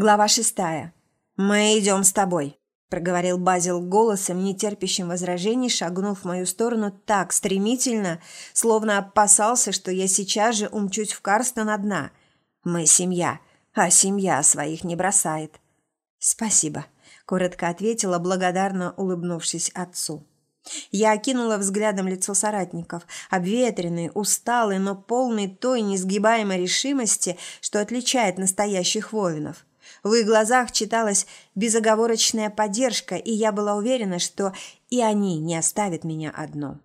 Глава шестая. «Мы идем с тобой», – проговорил Базил голосом, нетерпящим возражений, шагнув в мою сторону так стремительно, словно опасался, что я сейчас же умчусь в Карстон одна. «Мы семья, а семья своих не бросает». «Спасибо», – коротко ответила, благодарно улыбнувшись отцу. Я окинула взглядом лицо соратников, обветренный, усталый, но полный той несгибаемой решимости, что отличает настоящих воинов. В их глазах читалась безоговорочная поддержка, и я была уверена, что и они не оставят меня одну.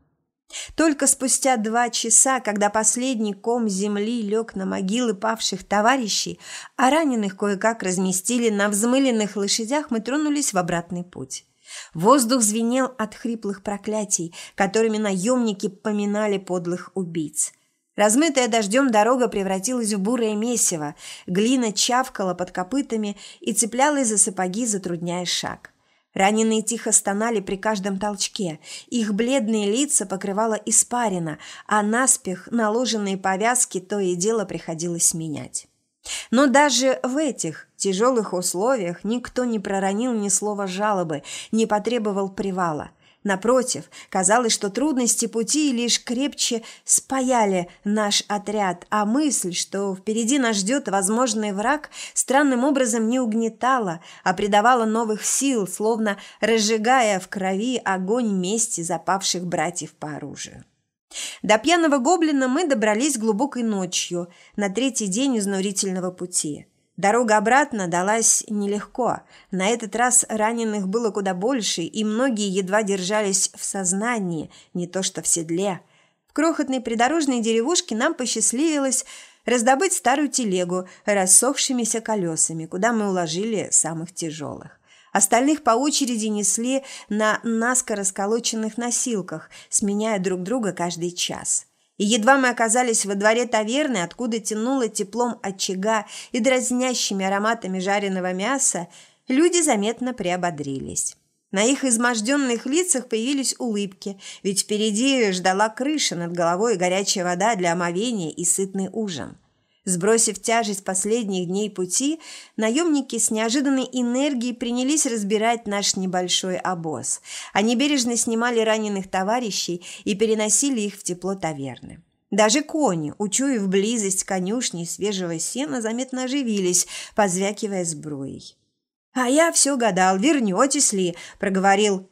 Только спустя два часа, когда последний ком земли лег на могилы павших товарищей, а раненых кое-как разместили на взмыленных лошадях, мы тронулись в обратный путь. Воздух звенел от хриплых проклятий, которыми наемники поминали подлых убийц – Размытая дождем дорога превратилась в бурое месиво, глина чавкала под копытами и цеплялась за сапоги, затрудняя шаг. Раненые тихо стонали при каждом толчке, их бледные лица покрывала испарина, а наспех наложенные повязки то и дело приходилось менять. Но даже в этих тяжелых условиях никто не проронил ни слова жалобы, не потребовал привала – Напротив, казалось, что трудности пути лишь крепче спаяли наш отряд, а мысль, что впереди нас ждет возможный враг, странным образом не угнетала, а придавала новых сил, словно разжигая в крови огонь мести запавших братьев по оружию. До пьяного гоблина мы добрались глубокой ночью, на третий день изнурительного пути – Дорога обратно далась нелегко. На этот раз раненых было куда больше, и многие едва держались в сознании, не то что в седле. В крохотной придорожной деревушке нам посчастливилось раздобыть старую телегу рассохшимися колесами, куда мы уложили самых тяжелых. Остальных по очереди несли на наскоро сколоченных носилках, сменяя друг друга каждый час. И едва мы оказались во дворе таверны, откуда тянуло теплом очага и дразнящими ароматами жареного мяса, люди заметно приободрились. На их изможденных лицах появились улыбки, ведь впереди ждала крыша над головой, горячая вода для омовения и сытный ужин. Сбросив тяжесть последних дней пути, наемники с неожиданной энергией принялись разбирать наш небольшой обоз. Они бережно снимали раненых товарищей и переносили их в тепло таверны. Даже кони, учуяв близость конюшни и свежего сена, заметно оживились, позвякивая сбруей. «А я все гадал, вернетесь ли?» – проговорил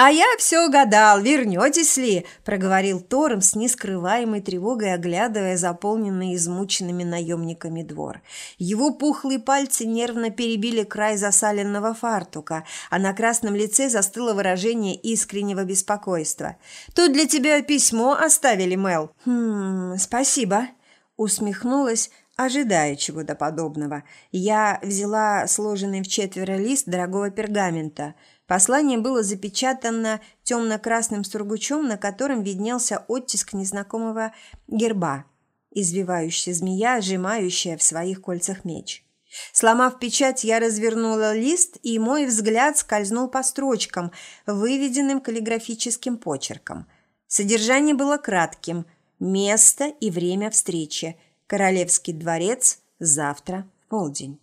«А я все гадал, вернетесь ли?» – проговорил Торм с нескрываемой тревогой, оглядывая заполненный измученными наемниками двор. Его пухлые пальцы нервно перебили край засаленного фартука, а на красном лице застыло выражение искреннего беспокойства. «Тут для тебя письмо оставили, Мел». «Хм, спасибо», – усмехнулась, ожидая чего-то подобного. Я взяла сложенный в четверо лист дорогого пергамента – Послание было запечатано темно-красным сургучом, на котором виднелся оттиск незнакомого герба, извивающая змея, сжимающая в своих кольцах меч. Сломав печать, я развернула лист, и мой взгляд скользнул по строчкам, выведенным каллиграфическим почерком. Содержание было кратким. Место и время встречи. Королевский дворец. Завтра. Полдень.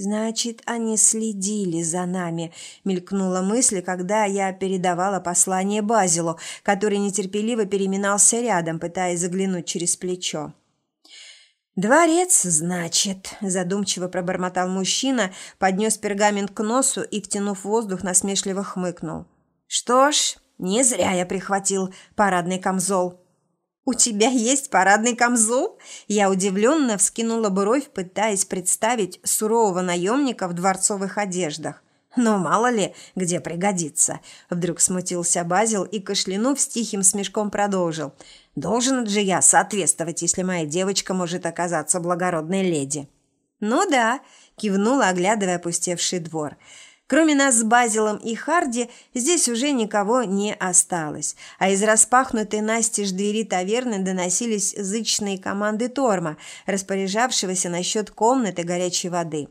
«Значит, они следили за нами», – мелькнула мысль, когда я передавала послание Базилу, который нетерпеливо переминался рядом, пытаясь заглянуть через плечо. «Дворец, значит», – задумчиво пробормотал мужчина, поднес пергамент к носу и, втянув воздух, насмешливо хмыкнул. «Что ж, не зря я прихватил парадный камзол». «У тебя есть парадный камзол?» Я удивленно вскинула бровь, пытаясь представить сурового наемника в дворцовых одеждах. «Но мало ли, где пригодится». Вдруг смутился Базил и, кашлянув, с тихим смешком продолжил. «Должен же я соответствовать, если моя девочка может оказаться благородной леди». «Ну да», – кивнула, оглядывая опустевший двор – Кроме нас с Базилом и Харди, здесь уже никого не осталось, а из распахнутой настежь двери таверны доносились зычные команды Торма, распоряжавшегося насчет комнаты горячей воды.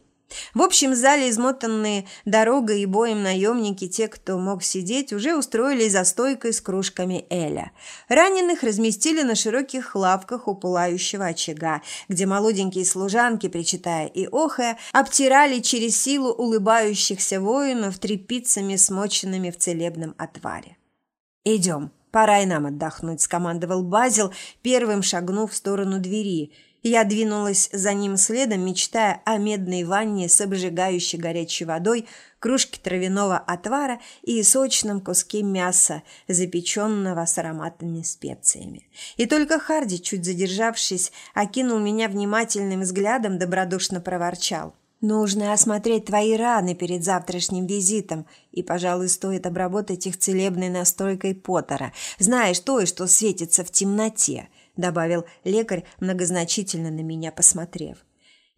В общем зале, измотанные дорогой и боем наемники, те, кто мог сидеть, уже устроились за стойкой с кружками Эля. Раненых разместили на широких лавках у пылающего очага, где молоденькие служанки, причитая и охая, обтирали через силу улыбающихся воинов тряпицами, смоченными в целебном отваре. «Идем, пора и нам отдохнуть», – скомандовал Базил, первым шагнув в сторону двери – я двинулась за ним следом, мечтая о медной ванне с обжигающей горячей водой, кружке травяного отвара и сочном куске мяса, запеченного с ароматными специями. И только Харди, чуть задержавшись, окинул меня внимательным взглядом, добродушно проворчал. «Нужно осмотреть твои раны перед завтрашним визитом, и, пожалуй, стоит обработать их целебной настойкой Поттера, знаешь, той, что светится в темноте» добавил лекарь, многозначительно на меня посмотрев.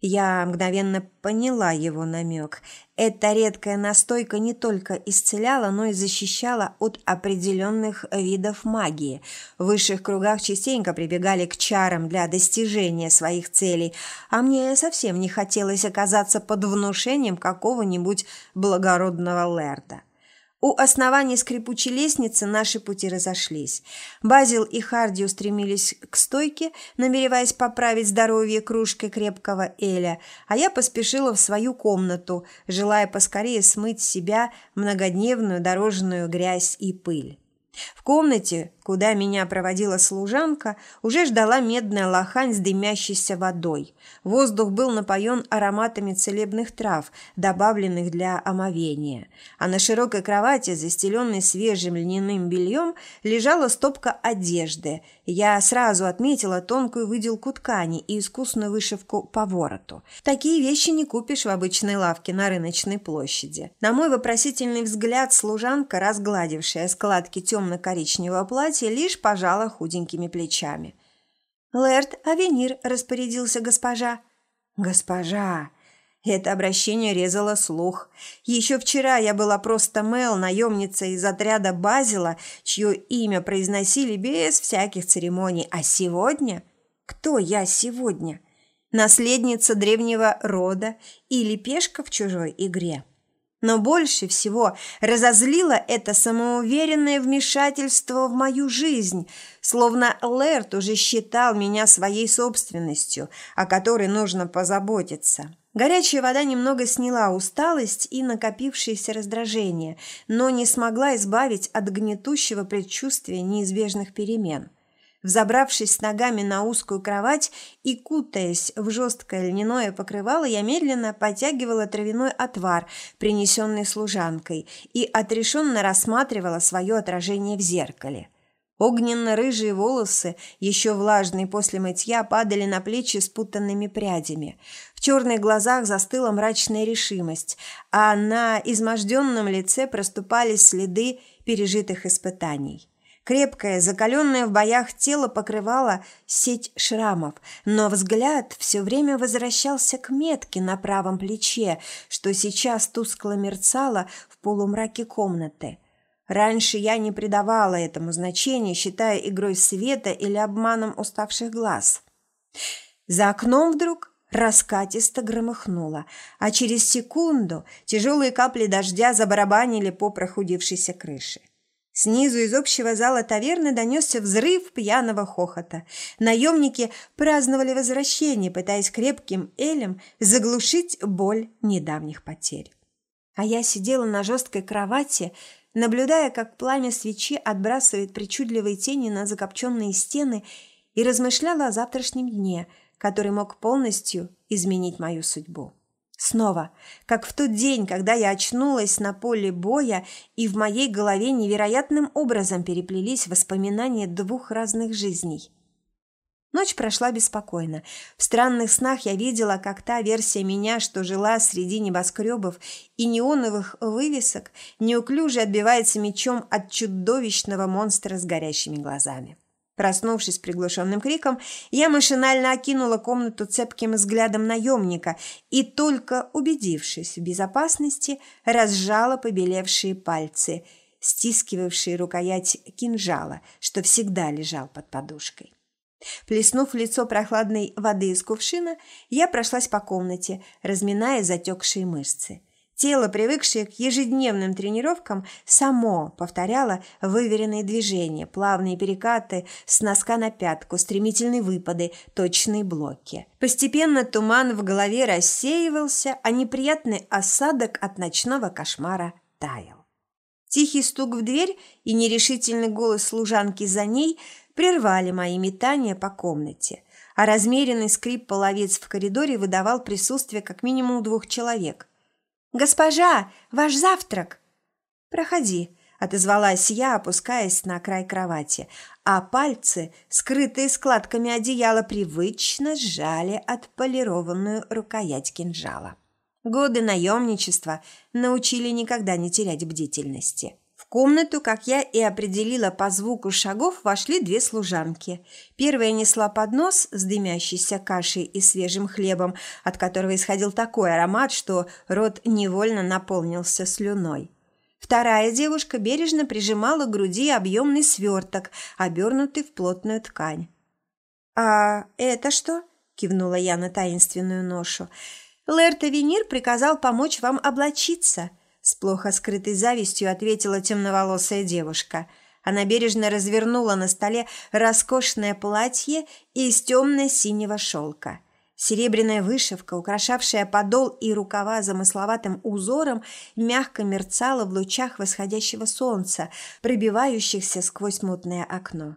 Я мгновенно поняла его намек. Эта редкая настойка не только исцеляла, но и защищала от определенных видов магии. В высших кругах частенько прибегали к чарам для достижения своих целей, а мне совсем не хотелось оказаться под внушением какого-нибудь благородного лэрда. У основания скрипучей лестницы наши пути разошлись. Базил и Харди устремились к стойке, намереваясь поправить здоровье кружкой крепкого Эля, а я поспешила в свою комнату, желая поскорее смыть с себя многодневную дорожную грязь и пыль. В комнате, куда меня проводила служанка, уже ждала медная лохань с дымящейся водой. Воздух был напоен ароматами целебных трав, добавленных для омовения. А на широкой кровати, застеленной свежим льняным бельем, лежала стопка одежды. Я сразу отметила тонкую выделку ткани и искусную вышивку по вороту. Такие вещи не купишь в обычной лавке на рыночной площади. На мой вопросительный взгляд служанка, разгладившая складки темного темно-коричневого платья лишь пожала худенькими плечами. «Лэрд Авенир», – распорядился госпожа. «Госпожа!» Это обращение резало слух. Еще вчера я была просто Мел, наемница из отряда Базила, чье имя произносили без всяких церемоний. А сегодня? Кто я сегодня? Наследница древнего рода или пешка в чужой игре? Но больше всего разозлило это самоуверенное вмешательство в мою жизнь, словно Лэрт уже считал меня своей собственностью, о которой нужно позаботиться. Горячая вода немного сняла усталость и накопившееся раздражение, но не смогла избавить от гнетущего предчувствия неизбежных перемен – Взобравшись с ногами на узкую кровать и кутаясь в жесткое льняное покрывало, я медленно потягивала травяной отвар, принесенный служанкой, и отрешенно рассматривала свое отражение в зеркале. Огненно-рыжие волосы, еще влажные после мытья, падали на плечи спутанными прядями. В черных глазах застыла мрачная решимость, а на изможденном лице проступали следы пережитых испытаний. Крепкое, закаленное в боях тело покрывало сеть шрамов, но взгляд все время возвращался к метке на правом плече, что сейчас тускло мерцало в полумраке комнаты. Раньше я не придавала этому значения, считая игрой света или обманом уставших глаз. За окном вдруг раскатисто громыхнуло, а через секунду тяжелые капли дождя забарабанили по прохудившейся крыше. Снизу из общего зала таверны донесся взрыв пьяного хохота. Наемники праздновали возвращение, пытаясь крепким элем заглушить боль недавних потерь. А я сидела на жесткой кровати, наблюдая, как пламя свечи отбрасывает причудливые тени на закопченные стены и размышляла о завтрашнем дне, который мог полностью изменить мою судьбу. Снова, как в тот день, когда я очнулась на поле боя, и в моей голове невероятным образом переплелись воспоминания двух разных жизней. Ночь прошла беспокойно. В странных снах я видела, как та версия меня, что жила среди небоскребов и неоновых вывесок, неуклюже отбивается мечом от чудовищного монстра с горящими глазами. Проснувшись приглушенным криком, я машинально окинула комнату цепким взглядом наемника и, только убедившись в безопасности, разжала побелевшие пальцы, стискивавшие рукоять кинжала, что всегда лежал под подушкой. Плеснув в лицо прохладной воды из кувшина, я прошлась по комнате, разминая затекшие мышцы. Тело, привыкшее к ежедневным тренировкам, само повторяло выверенные движения, плавные перекаты с носка на пятку, стремительные выпады, точные блоки. Постепенно туман в голове рассеивался, а неприятный осадок от ночного кошмара таял. Тихий стук в дверь и нерешительный голос служанки за ней прервали мои метания по комнате, а размеренный скрип половиц в коридоре выдавал присутствие как минимум двух человек – «Госпожа, ваш завтрак!» «Проходи», – отозвалась я, опускаясь на край кровати, а пальцы, скрытые складками одеяла, привычно сжали отполированную рукоять кинжала. Годы наемничества научили никогда не терять бдительности комнату, как я и определила по звуку шагов, вошли две служанки. Первая несла поднос с дымящейся кашей и свежим хлебом, от которого исходил такой аромат, что рот невольно наполнился слюной. Вторая девушка бережно прижимала к груди объемный сверток, обернутый в плотную ткань. «А это что?» – кивнула я на таинственную ношу. «Лэрта Венир приказал помочь вам облачиться». С плохо скрытой завистью ответила темноволосая девушка. Она бережно развернула на столе роскошное платье из темно-синего шелка. Серебряная вышивка, украшавшая подол и рукава замысловатым узором, мягко мерцала в лучах восходящего солнца, пробивающихся сквозь мутное окно.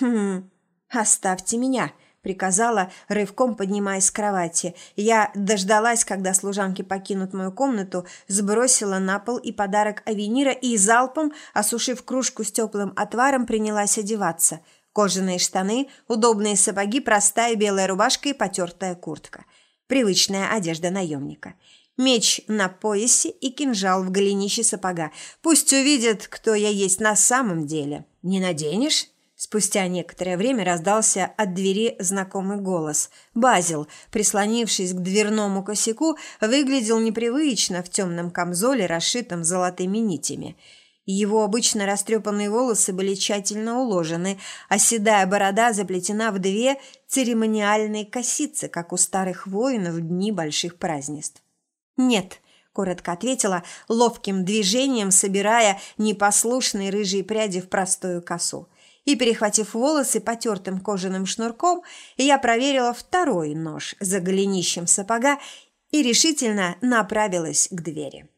«Хм, оставьте меня!» Приказала, рывком поднимаясь с кровати. Я дождалась, когда служанки покинут мою комнату, сбросила на пол и подарок Авенира и залпом, осушив кружку с теплым отваром, принялась одеваться. Кожаные штаны, удобные сапоги, простая белая рубашка и потертая куртка. Привычная одежда наемника. Меч на поясе и кинжал в голенище сапога. Пусть увидят, кто я есть на самом деле. «Не наденешь?» Спустя некоторое время раздался от двери знакомый голос. Базил, прислонившись к дверному косяку, выглядел непривычно в темном камзоле, расшитом золотыми нитями. Его обычно растрепанные волосы были тщательно уложены, а седая борода заплетена в две церемониальные косицы, как у старых воинов в дни больших празднеств. «Нет», – коротко ответила, ловким движением собирая непослушные рыжие пряди в простую косу и, перехватив волосы потертым кожаным шнурком, я проверила второй нож за голенищем сапога и решительно направилась к двери.